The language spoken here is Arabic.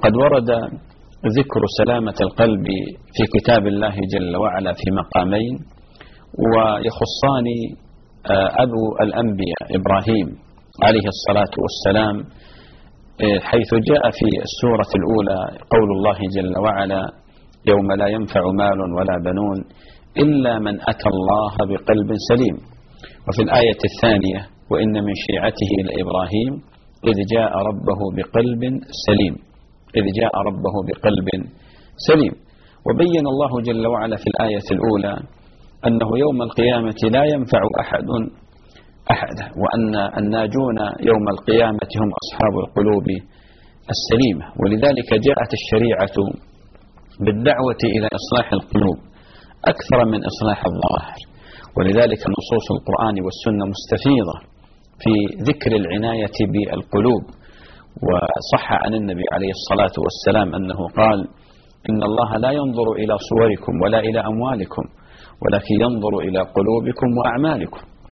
وقد ورد ذكر سلامة القلب في كتاب الله جل وعلا في مقامين ويخصان آه، أبو الأنبياء إبراهيم عليه الصلاة والسلام آه، حيث جاء في السورة الأولى قول الله جل وعلا يوم لا ينفع مال ولا بنون إلا من أتى الله بقلب سليم وفي الآية الثانية وإن من شيعته لإبراهيم إذ جاء ربه بقلب سليم إذ جاء ربه بقلب سليم. وبين الله جل وعلا في الآية الأولى أنه يوم القيامة لا ينفع أحد أحدا وأن الناجون يوم القيامة هم أصحاب القلوب السليمة. ولذلك جاءت الشريعة بالدعوة إلى إصلاح القلوب أكثر من إصلاح الظواهر. ولذلك نصوص القرآن والسنة مستفيضة في ذكر العناية بالقلوب. وصح عن النبي عليه الصلاة والسلام أنه قال إن الله لا ينظر إلى صوركم ولا إلى أموالكم ولكن ينظر إلى قلوبكم وأعمالكم.